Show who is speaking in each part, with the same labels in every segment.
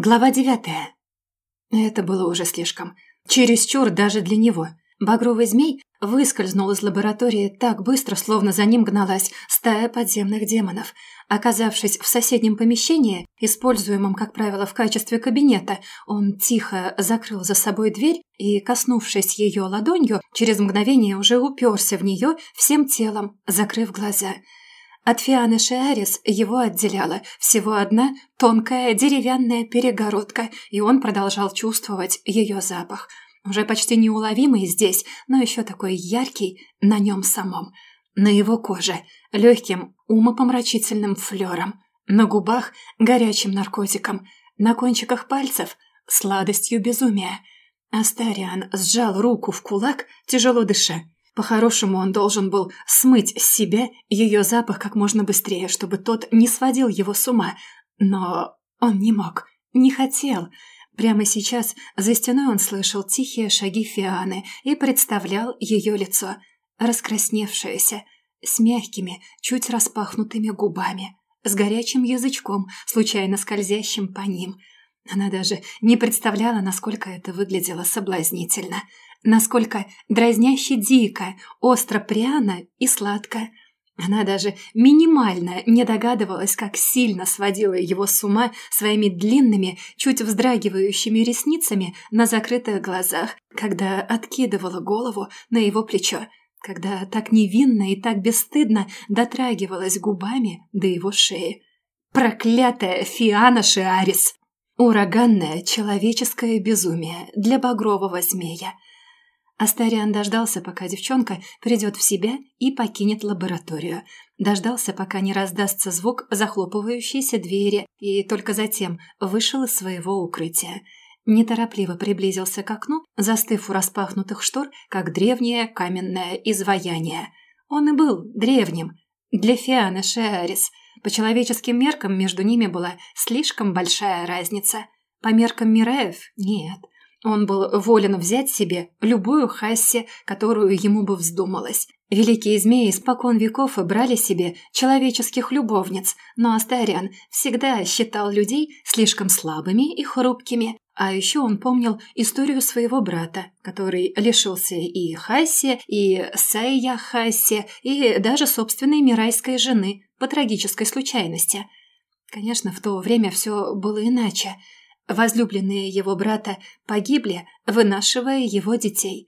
Speaker 1: Глава девятая. Это было уже слишком. Чересчур даже для него. Багровый змей выскользнул из лаборатории так быстро, словно за ним гналась стая подземных демонов. Оказавшись в соседнем помещении, используемом, как правило, в качестве кабинета, он тихо закрыл за собой дверь и, коснувшись ее ладонью, через мгновение уже уперся в нее всем телом, закрыв глаза – от Фианы Шиарис его отделяла всего одна тонкая деревянная перегородка, и он продолжал чувствовать ее запах. Уже почти неуловимый здесь, но еще такой яркий на нем самом. На его коже легким умопомрачительным флером, на губах горячим наркотиком, на кончиках пальцев сладостью безумия. Астариан сжал руку в кулак, тяжело дыша. По-хорошему, он должен был смыть с себя ее запах как можно быстрее, чтобы тот не сводил его с ума. Но он не мог, не хотел. Прямо сейчас за стеной он слышал тихие шаги Фианы и представлял ее лицо, раскрасневшееся, с мягкими, чуть распахнутыми губами, с горячим язычком, случайно скользящим по ним. Она даже не представляла, насколько это выглядело соблазнительно – насколько дразняще дико, остро пряно и сладко. Она даже минимально не догадывалась, как сильно сводила его с ума своими длинными, чуть вздрагивающими ресницами на закрытых глазах, когда откидывала голову на его плечо, когда так невинно и так бесстыдно дотрагивалась губами до его шеи. Проклятая Фиана Шиарис! Ураганное человеческое безумие для багрового змея – Астариан дождался, пока девчонка придет в себя и покинет лабораторию. Дождался, пока не раздастся звук захлопывающейся двери, и только затем вышел из своего укрытия. Неторопливо приблизился к окну, застыв у распахнутых штор, как древнее каменное изваяние. Он и был древним. Для Фианы Шеарис. По человеческим меркам между ними была слишком большая разница. По меркам Мираев – нет – он был волен взять себе любую хасси, которую ему бы вздумалось. Великие змеи спокон веков и брали себе человеческих любовниц, но Астариан всегда считал людей слишком слабыми и хрупкими. А еще он помнил историю своего брата, который лишился и Хасси, и Сайя Хасси, и даже собственной мирайской жены по трагической случайности. Конечно, в то время все было иначе – Возлюбленные его брата погибли, вынашивая его детей.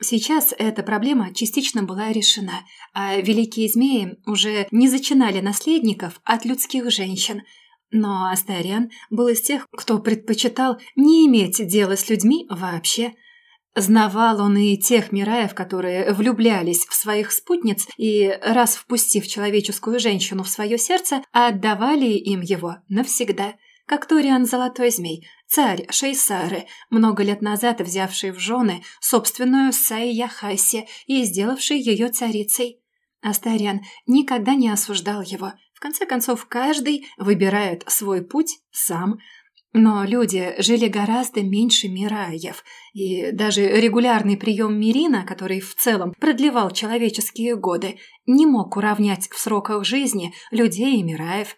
Speaker 1: Сейчас эта проблема частично была решена, а великие змеи уже не зачинали наследников от людских женщин. Но Астариан был из тех, кто предпочитал не иметь дела с людьми вообще. Знавал он и тех Мираев, которые влюблялись в своих спутниц и, раз впустив человеческую женщину в свое сердце, отдавали им его навсегда – как Ториан Золотой Змей, царь Шейсары, много лет назад взявший в жены собственную Сайя Хаси и сделавший ее царицей. Астариан никогда не осуждал его. В конце концов, каждый выбирает свой путь сам. Но люди жили гораздо меньше Мираев, и даже регулярный прием Мирина, который в целом продлевал человеческие годы, не мог уравнять в сроках жизни людей и Мираев.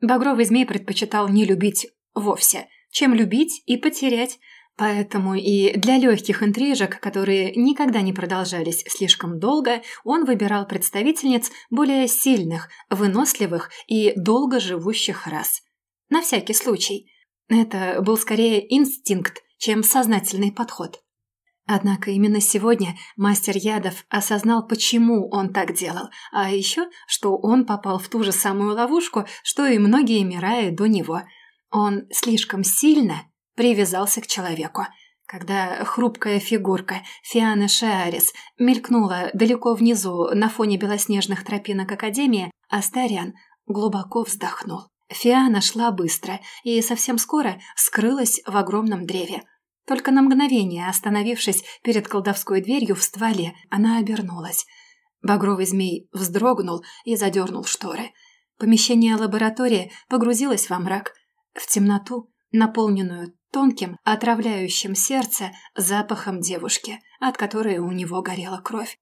Speaker 1: Багровый змей предпочитал не любить вовсе, чем любить и потерять, Поэтому и для легких интрижек, которые никогда не продолжались слишком долго, он выбирал представительниц более сильных, выносливых и долго живущих рас. На всякий случай. Это был скорее инстинкт, чем сознательный подход. Однако именно сегодня мастер ядов осознал, почему он так делал, а еще, что он попал в ту же самую ловушку, что и многие Мираи до него. Он слишком сильно привязался к человеку. Когда хрупкая фигурка Фианы Шиарис мелькнула далеко внизу на фоне белоснежных тропинок Академии, Астариан глубоко вздохнул. Фиана шла быстро и совсем скоро скрылась в огромном древе. Только на мгновение, остановившись перед колдовской дверью в стволе, она обернулась. Багровый змей вздрогнул и задернул шторы. Помещение лаборатории погрузилось во мрак, в темноту, наполненную тонким, отравляющим сердце запахом девушки, от которой у него горела кровь.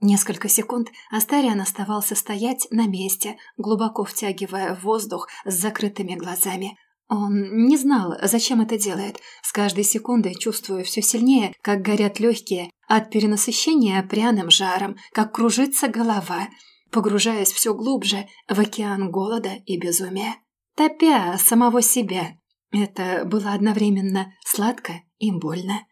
Speaker 1: Несколько секунд Астариан оставался стоять на месте, глубоко втягивая воздух с закрытыми глазами. Он не знал, зачем это делает, с каждой секундой чувствуя все сильнее, как горят легкие от перенасыщения пряным жаром, как кружится голова, погружаясь все глубже в океан голода и безумия, топя самого себя. Это было одновременно сладко и больно.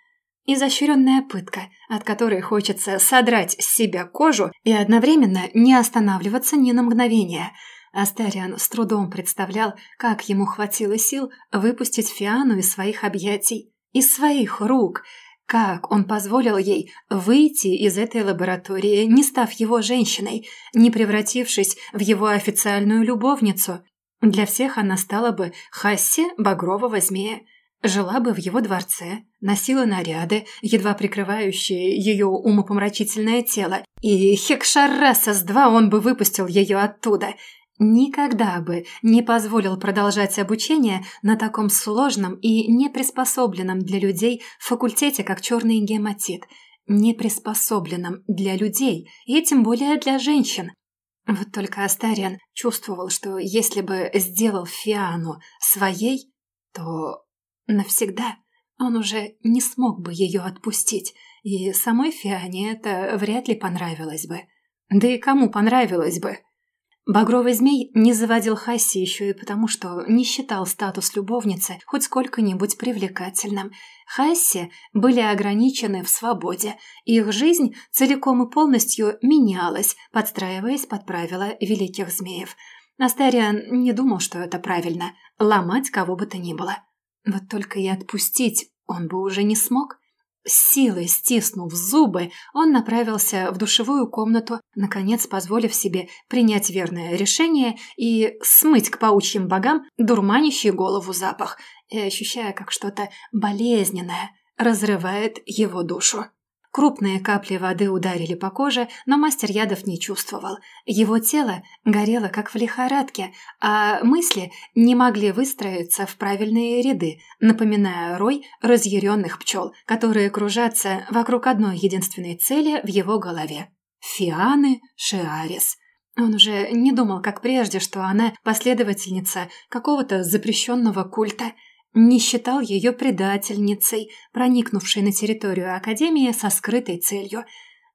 Speaker 1: Изощренная пытка, от которой хочется содрать с себя кожу и одновременно не останавливаться ни на мгновение – Астариан с трудом представлял, как ему хватило сил выпустить Фиану из своих объятий, из своих рук, как он позволил ей выйти из этой лаборатории, не став его женщиной, не превратившись в его официальную любовницу. Для всех она стала бы Хассе Багрового Змея, жила бы в его дворце, носила наряды, едва прикрывающие ее умопомрачительное тело, и Хекшаррасас-2 он бы выпустил ее оттуда – Никогда бы не позволил продолжать обучение на таком сложном и неприспособленном для людей факультете, как черный гематит. Неприспособленном для людей, и тем более для женщин. Вот только Астариан чувствовал, что если бы сделал Фиану своей, то навсегда он уже не смог бы ее отпустить, и самой Фиане это вряд ли понравилось бы. Да и кому понравилось бы? Багровый змей не заводил Хасси еще и потому, что не считал статус любовницы хоть сколько-нибудь привлекательным. Хасси были ограничены в свободе, их жизнь целиком и полностью менялась, подстраиваясь под правила великих змеев. Астариан не думал, что это правильно – ломать кого бы то ни было. Вот только и отпустить он бы уже не смог – с силой стиснув зубы, он направился в душевую комнату, наконец позволив себе принять верное решение и смыть к паучьим богам дурманящий голову запах, и ощущая, как что-то болезненное разрывает его душу. Крупные капли воды ударили по коже, но мастер ядов не чувствовал. Его тело горело, как в лихорадке, а мысли не могли выстроиться в правильные ряды, напоминая рой разъяренных пчел, которые кружатся вокруг одной единственной цели в его голове. Фианы Шиарис. Он уже не думал, как прежде, что она последовательница какого-то запрещенного культа – не считал ее предательницей, проникнувшей на территорию Академии со скрытой целью.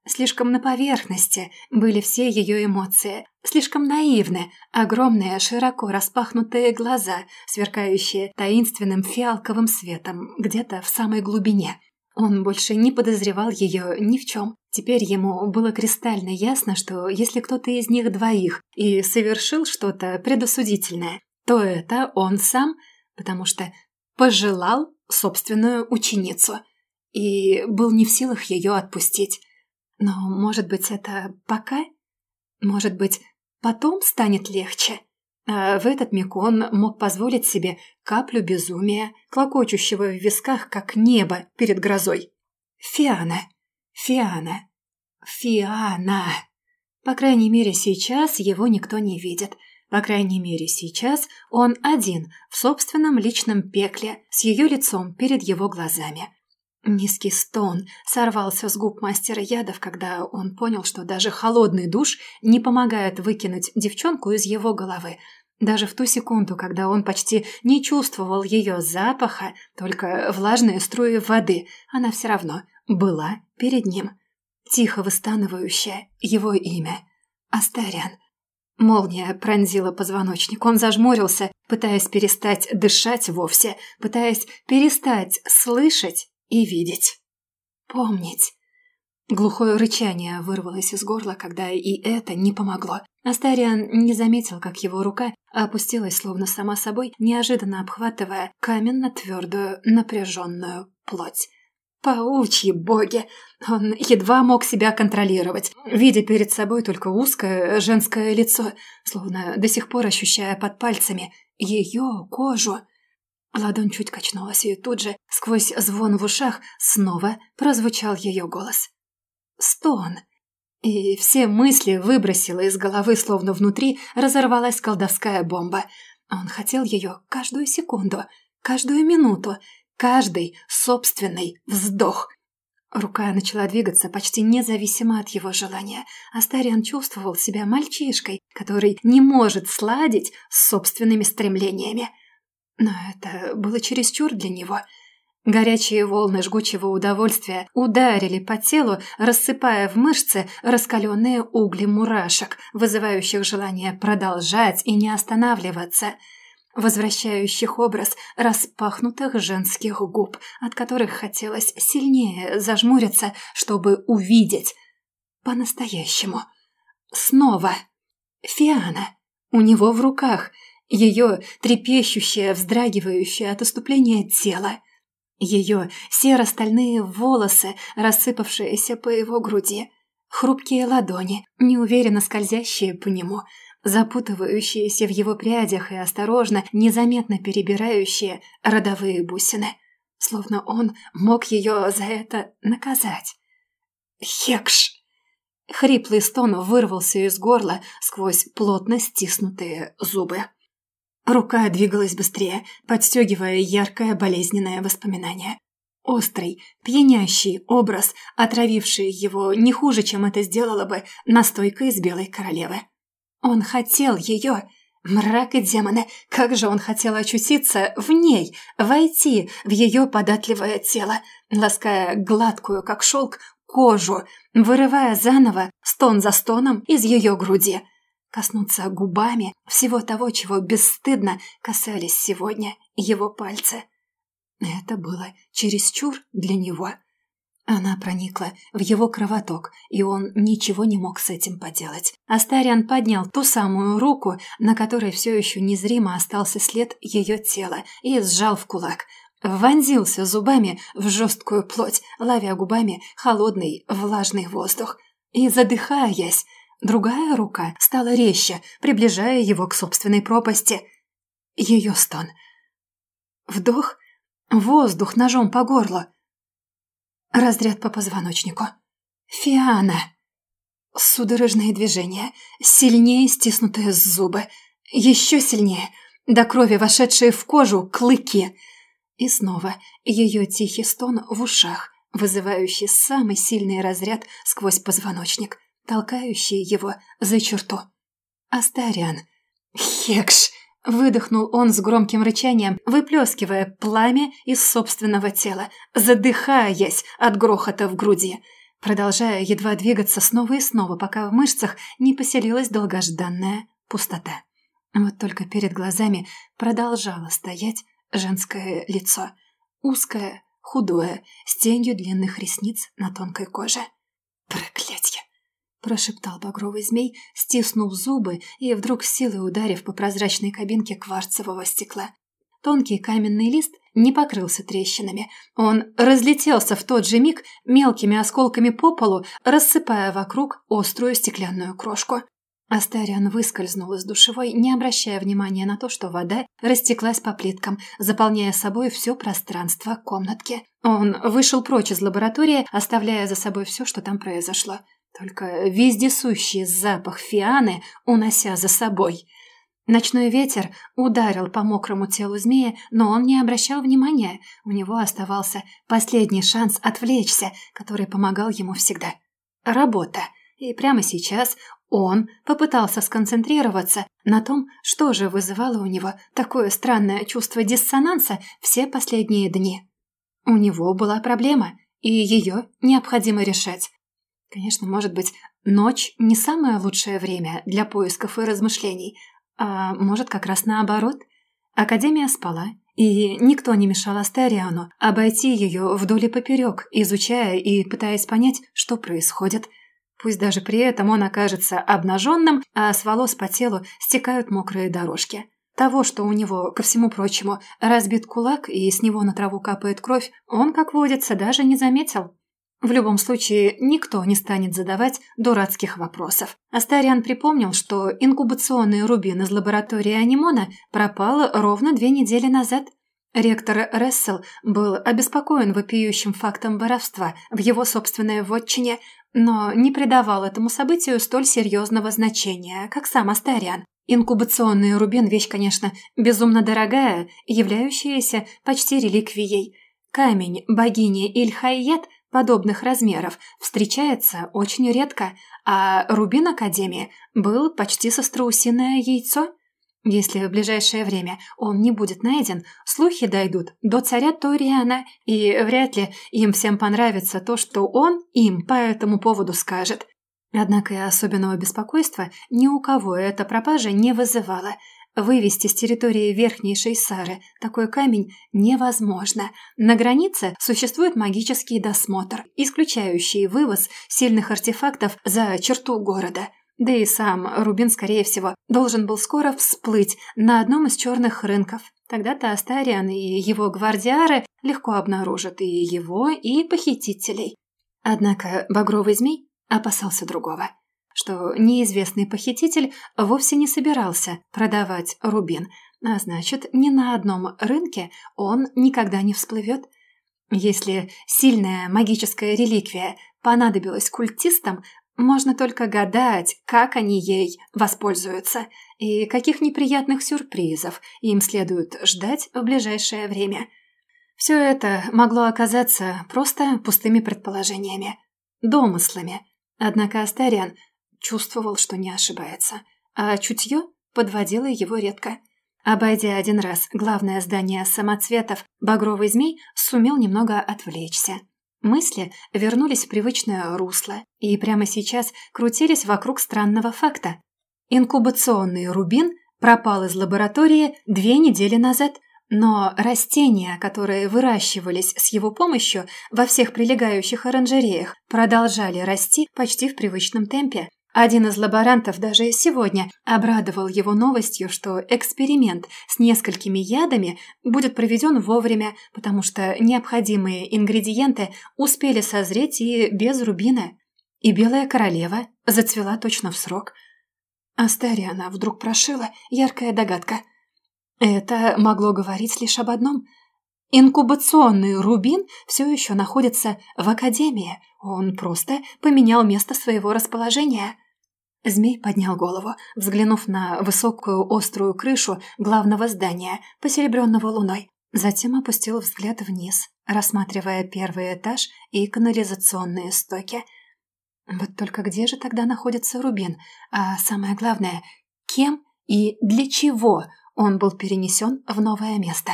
Speaker 1: Слишком на поверхности были все ее эмоции, слишком наивны, огромные, широко распахнутые глаза, сверкающие таинственным фиалковым светом где-то в самой глубине. Он больше не подозревал ее ни в чем. Теперь ему было кристально ясно, что если кто-то из них двоих и совершил что-то предосудительное, то это он сам, потому что пожелал собственную ученицу и был не в силах ее отпустить. Но, может быть, это пока? Может быть, потом станет легче? А в этот миг он мог позволить себе каплю безумия, клокочущего в висках, как небо перед грозой. Фиана, Фиана, Фиана. По крайней мере, сейчас его никто не видит – по крайней мере, сейчас он один в собственном личном пекле с ее лицом перед его глазами. Низкий стон сорвался с губ мастера ядов, когда он понял, что даже холодный душ не помогает выкинуть девчонку из его головы. Даже в ту секунду, когда он почти не чувствовал ее запаха, только влажные струи воды, она все равно была перед ним. Тихо выстанывающее его имя. Астариан. Молния пронзила позвоночник. Он зажмурился, пытаясь перестать дышать вовсе, пытаясь перестать слышать и видеть. Помнить. Глухое рычание вырвалось из горла, когда и это не помогло. Астариан не заметил, как его рука опустилась словно сама собой, неожиданно обхватывая каменно-твердую напряженную плоть. Паучьи боги! Он едва мог себя контролировать, видя перед собой только узкое женское лицо, словно до сих пор ощущая под пальцами ее кожу. Ладонь чуть качнулась, и тут же, сквозь звон в ушах, снова прозвучал ее голос. Стон. И все мысли выбросила из головы, словно внутри разорвалась колдовская бомба. Он хотел ее каждую секунду, каждую минуту, Каждый собственный вздох. Рука начала двигаться почти независимо от его желания. Астариан чувствовал себя мальчишкой, который не может сладить с собственными стремлениями. Но это было чересчур для него. Горячие волны жгучего удовольствия ударили по телу, рассыпая в мышцы раскаленные угли мурашек, вызывающих желание продолжать и не останавливаться – возвращающих образ распахнутых женских губ, от которых хотелось сильнее зажмуриться, чтобы увидеть по-настоящему. Снова. Фиана. У него в руках. Ее трепещущее, вздрагивающее от оступления тело. Ее серо-стальные волосы, рассыпавшиеся по его груди. Хрупкие ладони, неуверенно скользящие по нему – запутывающиеся в его прядях и осторожно, незаметно перебирающие родовые бусины. Словно он мог ее за это наказать. «Хекш!» Хриплый стон вырвался из горла сквозь плотно стиснутые зубы. Рука двигалась быстрее, подстегивая яркое болезненное воспоминание. Острый, пьянящий образ, отравивший его не хуже, чем это сделала бы настойка из белой королевы. Он хотел ее. Мрак и демоны, как же он хотел очутиться в ней, войти в ее податливое тело, лаская гладкую, как шелк, кожу, вырывая заново, стон за стоном из ее груди. Коснуться губами всего того, чего бесстыдно касались сегодня его пальцы. Это было чересчур для него. Она проникла в его кровоток, и он ничего не мог с этим поделать. Астариан поднял ту самую руку, на которой все еще незримо остался след ее тела, и сжал в кулак. Вонзился зубами в жесткую плоть, ловя губами холодный влажный воздух. И, задыхаясь, другая рука стала резче, приближая его к собственной пропасти. Ее стон. Вдох, воздух ножом по горлу — Разряд по позвоночнику. Фиана. Судорожные движения, сильнее стиснутые зубы, еще сильнее, до крови вошедшие в кожу клыки. И снова ее тихий стон в ушах, вызывающий самый сильный разряд сквозь позвоночник, толкающий его за черту. Астариан. Хекш! Выдохнул он с громким рычанием, выплескивая пламя из собственного тела, задыхаясь от грохота в груди, продолжая едва двигаться снова и снова, пока в мышцах не поселилась долгожданная пустота. Вот только перед глазами продолжало стоять женское лицо. Узкое, худое, с тенью длинных ресниц на тонкой коже. Проклятье! Прошептал багровый змей, стиснув зубы и вдруг силой ударив по прозрачной кабинке кварцевого стекла. Тонкий каменный лист не покрылся трещинами. Он разлетелся в тот же миг мелкими осколками по полу, рассыпая вокруг острую стеклянную крошку. Астариан выскользнул из душевой, не обращая внимания на то, что вода растеклась по плиткам, заполняя собой все пространство комнатки. Он вышел прочь из лаборатории, оставляя за собой все, что там произошло только вездесущий запах фианы унося за собой. Ночной ветер ударил по мокрому телу змея, но он не обращал внимания. У него оставался последний шанс отвлечься, который помогал ему всегда. Работа. И прямо сейчас он попытался сконцентрироваться на том, что же вызывало у него такое странное чувство диссонанса все последние дни. У него была проблема, и ее необходимо решать. Конечно, может быть, ночь не самое лучшее время для поисков и размышлений, а может, как раз наоборот. Академия спала, и никто не мешал Астариану обойти ее вдоль и поперек, изучая и пытаясь понять, что происходит. Пусть даже при этом он окажется обнаженным, а с волос по телу стекают мокрые дорожки. Того, что у него, ко всему прочему, разбит кулак и с него на траву капает кровь, он, как водится, даже не заметил. В любом случае, никто не станет задавать дурацких вопросов. Астариан припомнил, что инкубационный рубин из лаборатории Анимона пропал ровно две недели назад. Ректор Рессел был обеспокоен вопиющим фактом воровства в его собственной вотчине, но не придавал этому событию столь серьезного значения, как сам Астариан. Инкубационный рубин – вещь, конечно, безумно дорогая, являющаяся почти реликвией. Камень богини Ильхайет – подобных размеров встречается очень редко, а рубин Академии был почти со страусиное яйцо. Если в ближайшее время он не будет найден, слухи дойдут до царя Ториана, и вряд ли им всем понравится то, что он им по этому поводу скажет. Однако и особенного беспокойства ни у кого эта пропажа не вызывала. Вывести с территории Верхней Шейсары такой камень невозможно. На границе существует магический досмотр, исключающий вывоз сильных артефактов за черту города – да и сам Рубин, скорее всего, должен был скоро всплыть на одном из черных рынков. Тогда-то Астариан и его гвардиары легко обнаружат и его, и похитителей. Однако багровый змей опасался другого, что неизвестный похититель вовсе не собирался продавать рубин, а значит, ни на одном рынке он никогда не всплывет. Если сильная магическая реликвия понадобилась культистам, можно только гадать, как они ей воспользуются и каких неприятных сюрпризов им следует ждать в ближайшее время. Все это могло оказаться просто пустыми предположениями, домыслами. Однако Астариан чувствовал, что не ошибается, а чутье подводило его редко. Обойдя один раз главное здание самоцветов, багровый змей сумел немного отвлечься. Мысли вернулись в привычное русло и прямо сейчас крутились вокруг странного факта. Инкубационный рубин пропал из лаборатории две недели назад, но растения, которые выращивались с его помощью во всех прилегающих оранжереях, продолжали расти почти в привычном темпе. Один из лаборантов даже сегодня обрадовал его новостью, что эксперимент с несколькими ядами будет проведен вовремя, потому что необходимые ингредиенты успели созреть и без рубина. И белая королева зацвела точно в срок. Астариана вдруг прошила яркая догадка. Это могло говорить лишь об одном. Инкубационный рубин все еще находится в Академии – он просто поменял место своего расположения. Змей поднял голову, взглянув на высокую острую крышу главного здания, посеребренного луной. Затем опустил взгляд вниз, рассматривая первый этаж и канализационные стоки. Вот только где же тогда находится Рубин? А самое главное, кем и для чего он был перенесен в новое место?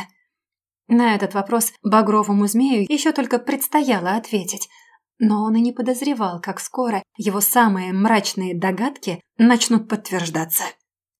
Speaker 1: На этот вопрос багровому змею еще только предстояло ответить – но он и не подозревал, как скоро его самые мрачные догадки начнут подтверждаться.